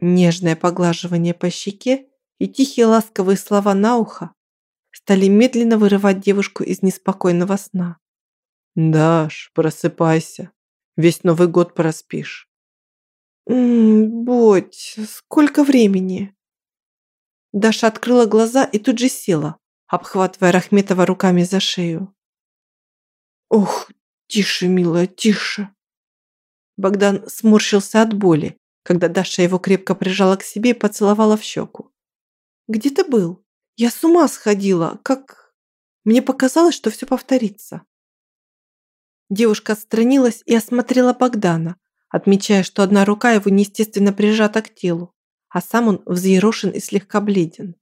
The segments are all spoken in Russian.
Нежное поглаживание по щеке и тихие ласковые слова на ухо стали медленно вырывать девушку из неспокойного сна. «Даш, просыпайся. Весь Новый год проспишь». «М -м, «Бодь, сколько времени?» Даша открыла глаза и тут же села, обхватывая Рахметова руками за шею. «Ох, тише, милая, тише!» Богдан сморщился от боли, когда Даша его крепко прижала к себе и поцеловала в щеку. «Где ты был? Я с ума сходила, как...» Мне показалось, что все повторится. Девушка отстранилась и осмотрела Богдана, отмечая, что одна рука его неестественно прижата к телу, а сам он взъерошен и слегка бледен.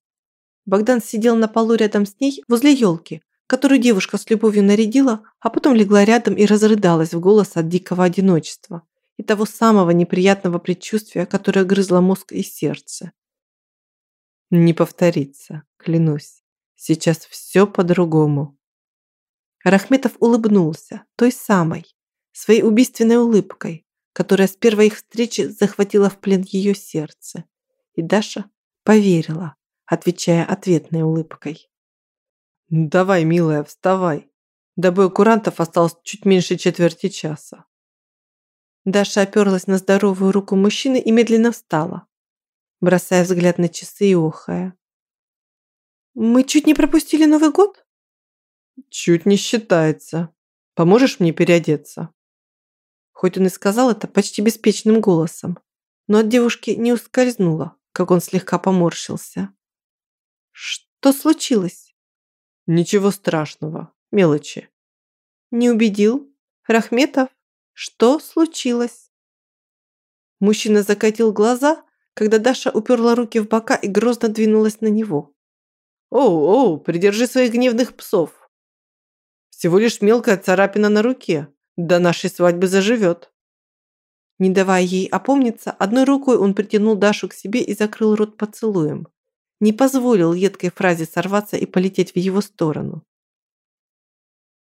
Богдан сидел на полу рядом с ней возле елки, которую девушка с любовью нарядила, а потом легла рядом и разрыдалась в голос от дикого одиночества и того самого неприятного предчувствия, которое грызло мозг и сердце. Не повторится, клянусь. Сейчас все по-другому. Рахметов улыбнулся, той самой, своей убийственной улыбкой, которая с первой их встречи захватила в плен ее сердце. И Даша поверила, отвечая ответной улыбкой. «Давай, милая, вставай. До боя курантов осталось чуть меньше четверти часа». Даша оперлась на здоровую руку мужчины и медленно встала, бросая взгляд на часы и охая. «Мы чуть не пропустили Новый год?» «Чуть не считается. Поможешь мне переодеться?» Хоть он и сказал это почти беспечным голосом, но от девушки не ускользнуло, как он слегка поморщился. «Что случилось?» «Ничего страшного. Мелочи». «Не убедил? Рахметов, что случилось?» Мужчина закатил глаза, когда Даша уперла руки в бока и грозно двинулась на него. «Оу, оу, придержи своих гневных псов. Всего лишь мелкая царапина на руке. До нашей свадьбы заживет». Не давая ей опомниться, одной рукой он притянул Дашу к себе и закрыл рот поцелуем. Не позволил едкой фразе сорваться и полететь в его сторону.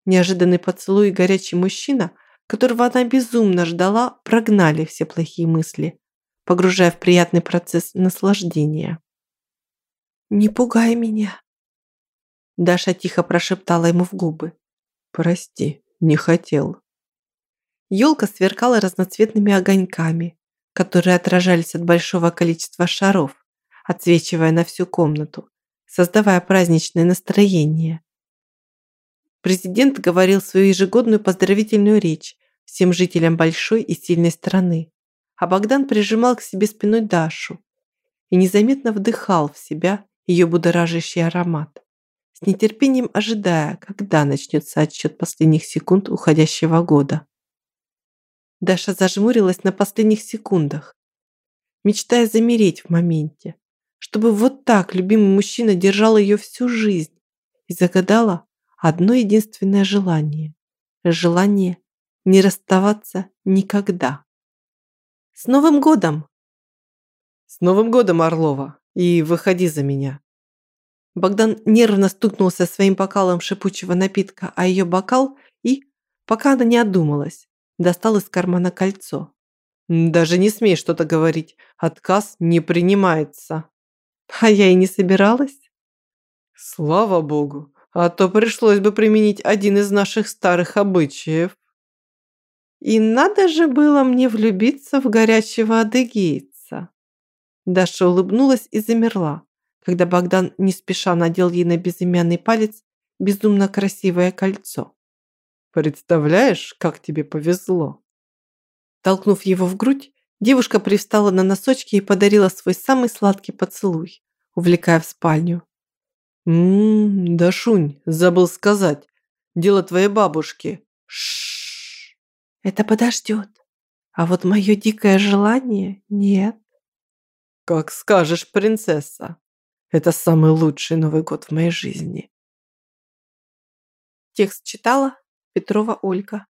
Неожиданный поцелуй и горячий мужчина, которого она безумно ждала, прогнали все плохие мысли, погружая в приятный процесс наслаждения. «Не пугай меня!» Даша тихо прошептала ему в губы. «Прости, не хотел». Елка сверкала разноцветными огоньками, которые отражались от большого количества шаров, отсвечивая на всю комнату, создавая праздничное настроение. Президент говорил свою ежегодную поздравительную речь всем жителям большой и сильной страны, а Богдан прижимал к себе спиной Дашу и незаметно вдыхал в себя ее будоражащий аромат с нетерпением ожидая, когда начнется отсчет последних секунд уходящего года. Даша зажмурилась на последних секундах, мечтая замереть в моменте, чтобы вот так любимый мужчина держал ее всю жизнь и загадала одно единственное желание. Желание не расставаться никогда. С Новым годом! С Новым годом, Орлова! И выходи за меня. Богдан нервно стукнулся своим бокалом шипучего напитка, а ее бокал и, пока она не одумалась, достал из кармана кольцо. «Даже не смей что-то говорить. Отказ не принимается». «А я и не собиралась». «Слава богу, а то пришлось бы применить один из наших старых обычаев». «И надо же было мне влюбиться в горячего адыгейца». Даша улыбнулась и замерла когда Богдан не спеша надел ей на безымянный палец безумно красивое кольцо. «Представляешь, как тебе повезло!» Толкнув его в грудь, девушка привстала на носочки и подарила свой самый сладкий поцелуй, увлекая в спальню. «Ммм, Дашунь, забыл сказать. Дело твоей бабушки. Шшш. Это подождет. А вот мое дикое желание нет. Как скажешь, принцесса. Это самый лучший Новый год в моей жизни. Текст читала Петрова Ольга.